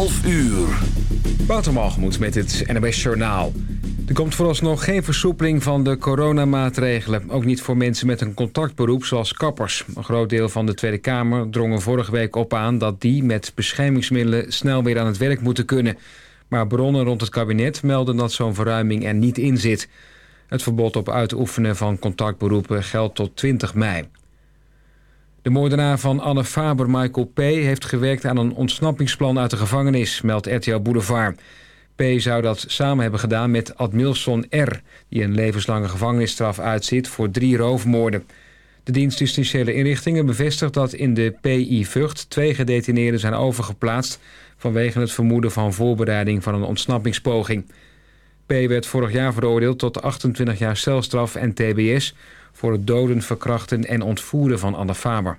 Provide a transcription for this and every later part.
12 uur. Watermalgemoed met het NWS Journaal. Er komt vooralsnog geen versoepeling van de coronamaatregelen. Ook niet voor mensen met een contactberoep zoals kappers. Een groot deel van de Tweede Kamer drong er vorige week op aan... dat die met beschermingsmiddelen snel weer aan het werk moeten kunnen. Maar bronnen rond het kabinet melden dat zo'n verruiming er niet in zit. Het verbod op uitoefenen van contactberoepen geldt tot 20 mei. De moordenaar van Anne Faber, Michael P., heeft gewerkt aan een ontsnappingsplan uit de gevangenis, meldt RTL Boulevard. P. zou dat samen hebben gedaan met Admilson R., die een levenslange gevangenisstraf uitzit voor drie roofmoorden. De dienst justitiële inrichtingen bevestigt dat in de PI Vught twee gedetineerden zijn overgeplaatst vanwege het vermoeden van voorbereiding van een ontsnappingspoging. P. werd vorig jaar veroordeeld tot 28 jaar celstraf en tbs voor het doden, verkrachten en ontvoeren van Anne Faber.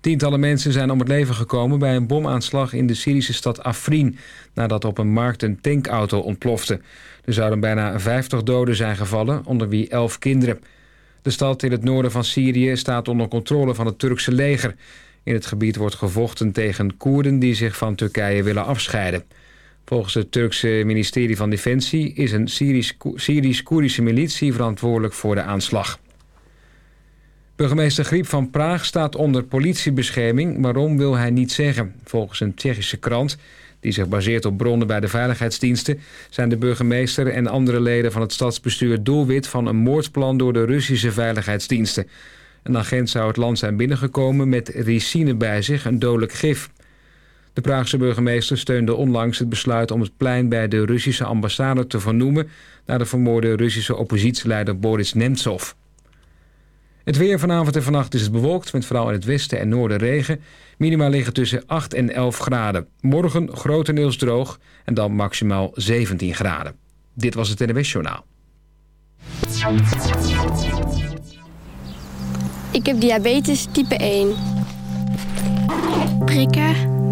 Tientallen mensen zijn om het leven gekomen bij een bomaanslag in de Syrische stad Afrin... nadat op een markt een tankauto ontplofte. Er zouden bijna 50 doden zijn gevallen, onder wie 11 kinderen. De stad in het noorden van Syrië staat onder controle van het Turkse leger. In het gebied wordt gevochten tegen Koerden die zich van Turkije willen afscheiden. Volgens het Turkse ministerie van Defensie is een Syrisch-Koerdische militie verantwoordelijk voor de aanslag. Burgemeester Griep van Praag staat onder politiebescherming. Waarom wil hij niet zeggen? Volgens een Tsjechische krant, die zich baseert op bronnen bij de veiligheidsdiensten... zijn de burgemeester en andere leden van het stadsbestuur doelwit van een moordplan door de Russische veiligheidsdiensten. Een agent zou het land zijn binnengekomen met ricine bij zich, een dodelijk gif. De Praagse burgemeester steunde onlangs het besluit om het plein bij de Russische ambassade te vernoemen... naar de vermoorde Russische oppositieleider Boris Nemtsov. Het weer vanavond en vannacht is het bewolkt, met vooral in het westen en noorden regen. Minima liggen tussen 8 en 11 graden. Morgen grotendeels droog en dan maximaal 17 graden. Dit was het NWS Journaal. Ik heb diabetes type 1. Prikken,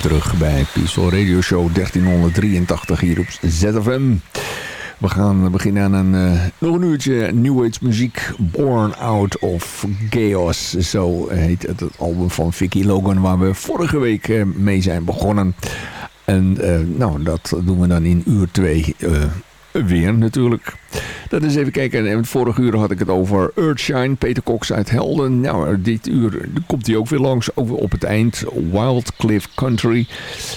Terug bij Peaceful Radio Show 1383 hier op ZFM. We gaan beginnen aan een, uh, nog een uurtje New Age muziek. Born Out of Chaos. Zo heet het, het album van Vicky Logan waar we vorige week uh, mee zijn begonnen. En uh, nou, dat doen we dan in uur 2 weer natuurlijk. Dat is even kijken. En vorig uur had ik het over Earthshine, Peter Cox uit Helden. Nou, dit uur komt hij ook weer langs over op het eind. Wild Cliff Country.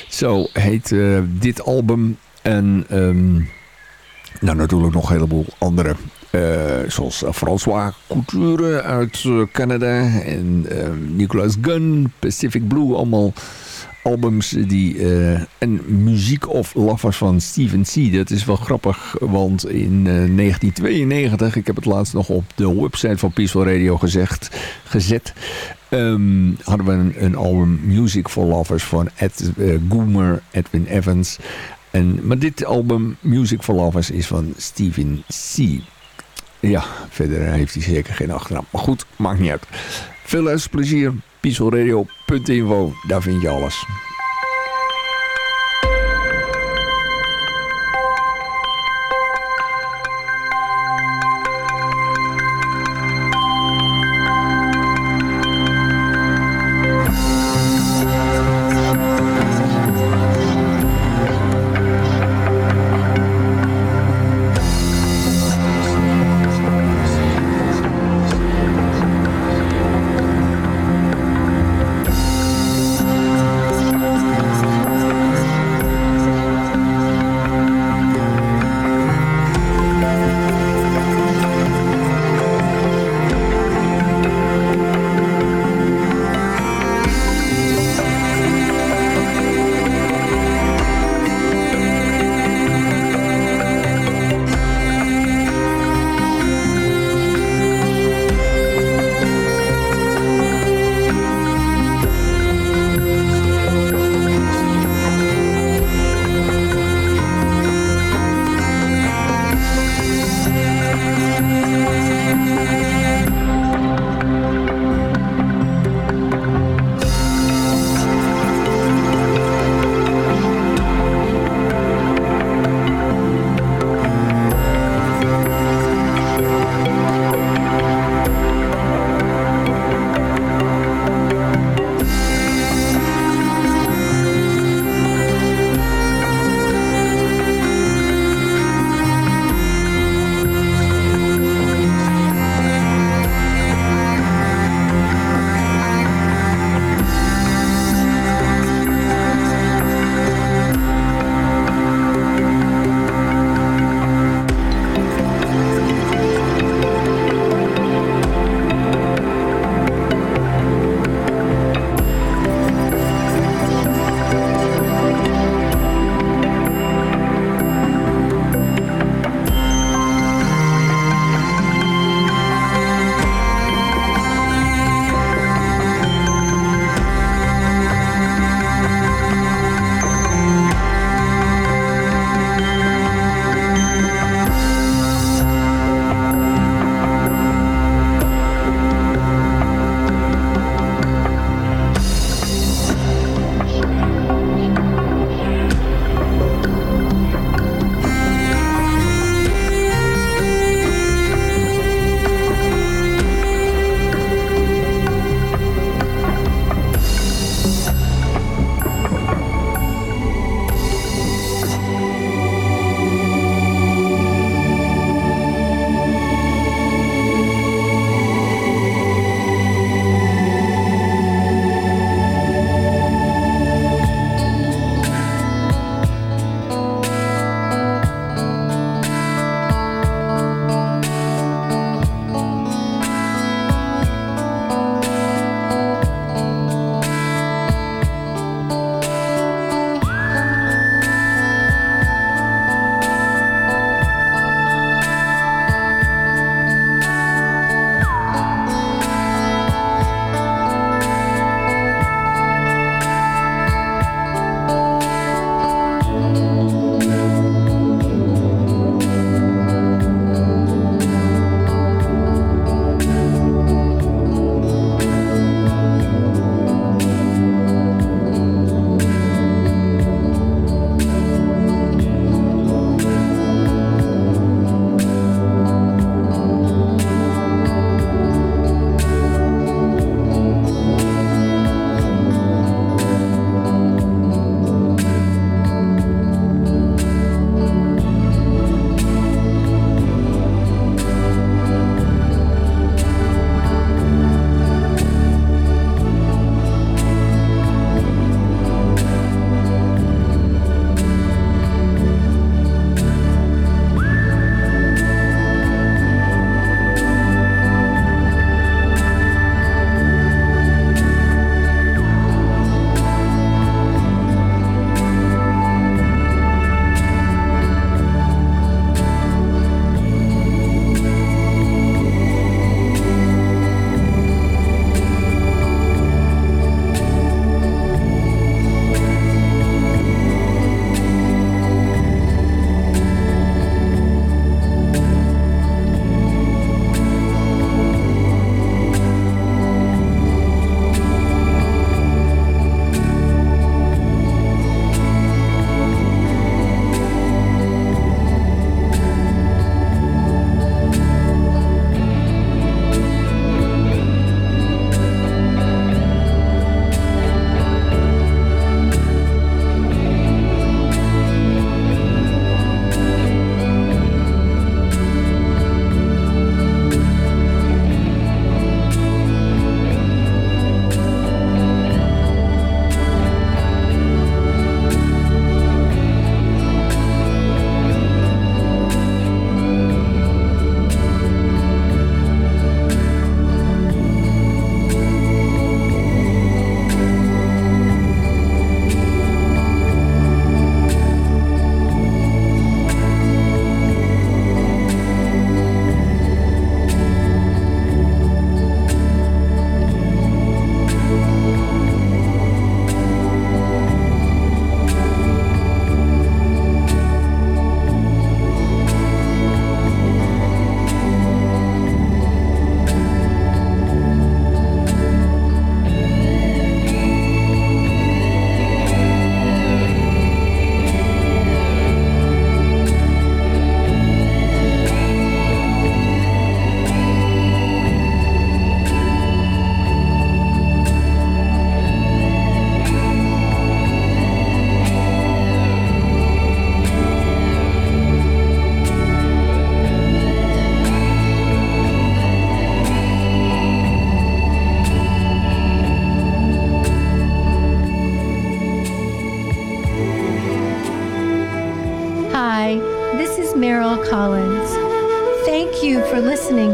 Zo heet uh, dit album. En um, nou, natuurlijk nog een heleboel andere. Uh, zoals François Couture uit uh, Canada. En Nicolas Gunn, Pacific Blue. Allemaal albums die, uh, en muziek of lovers van Steven C. Dat is wel grappig, want in uh, 1992, ik heb het laatst nog op de website van Peaceful Radio gezegd, gezet, um, hadden we een, album Music for Lovers van Ed uh, Goomer, Edwin Evans. En, maar dit album Music for Lovers is van Steven C. Ja, verder heeft hij zeker geen achternaam. Maar goed, maakt niet uit. Veel luisterplezier. Pieselradio.info, daar vind je alles.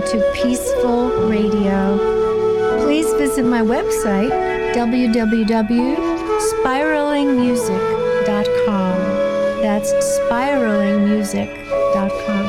To Peaceful Radio. Please visit my website, www.spiralingmusic.com. That's spiralingmusic.com.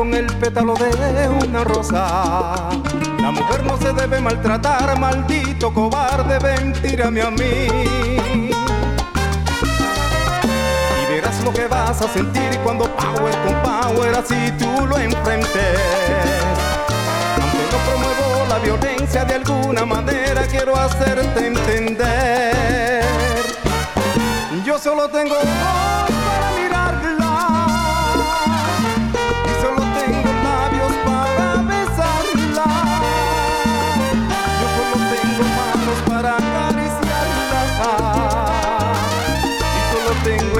Con el pétalo de una rosa. La mujer no se debe maltratar, maldito cobarde, ven, tírame a mí. Y verás lo que vas a sentir cuando power con power así tú lo enfrentes. Aunque no promuevo la violencia de alguna manera, quiero hacerte entender. Yo solo tengo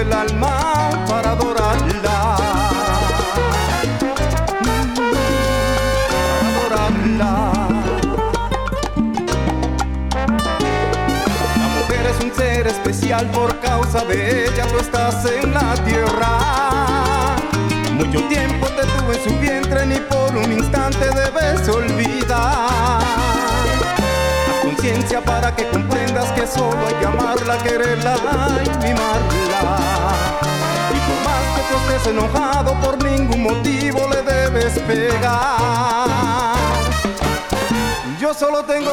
el alma para adorarla. Para adorarla. La mujer es un ser especial por causa de ella tú estás en la tierra. Mucho tiempo te tuve en su vientre, ni por un instante debes olvidar. Para que comprendas que solo hay que amarla, quererla y mimarla. Y por más que tú estés enojado, por ningún motivo le debes pegar. Yo solo tengo